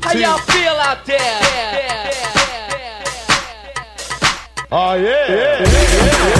How y'all feel out there? Oh yeah, yeah, yeah,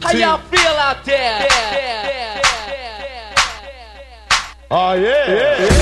How y'all feel out there? Oh yeah, yeah, yeah. Ah,